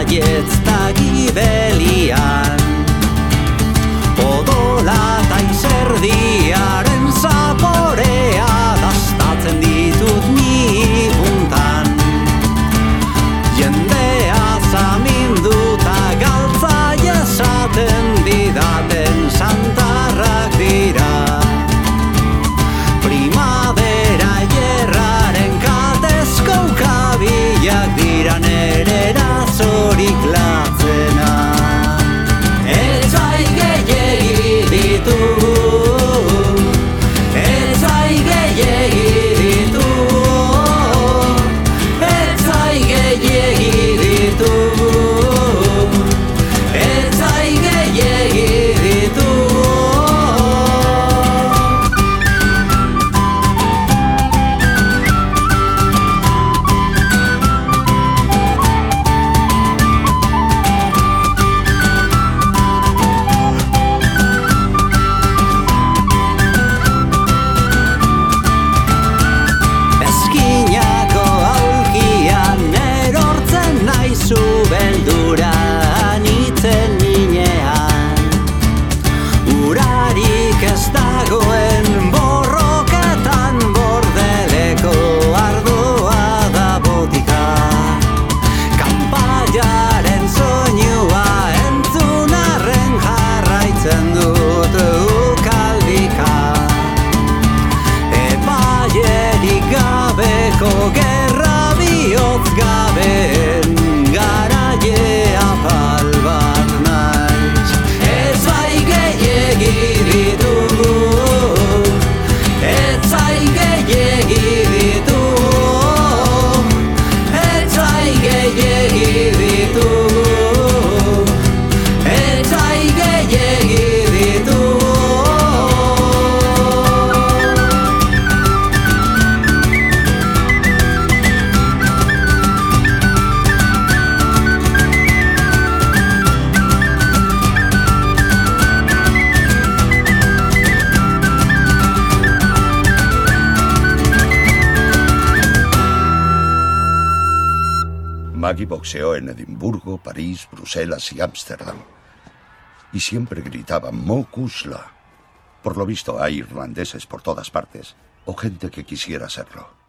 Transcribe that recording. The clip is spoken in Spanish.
baietz ta gibelian Maggie boxeó en Edimburgo, París, Bruselas y Ámsterdam. Y siempre gritaba Mokusla. Por lo visto hay irlandeses por todas partes, o gente que quisiera serlo.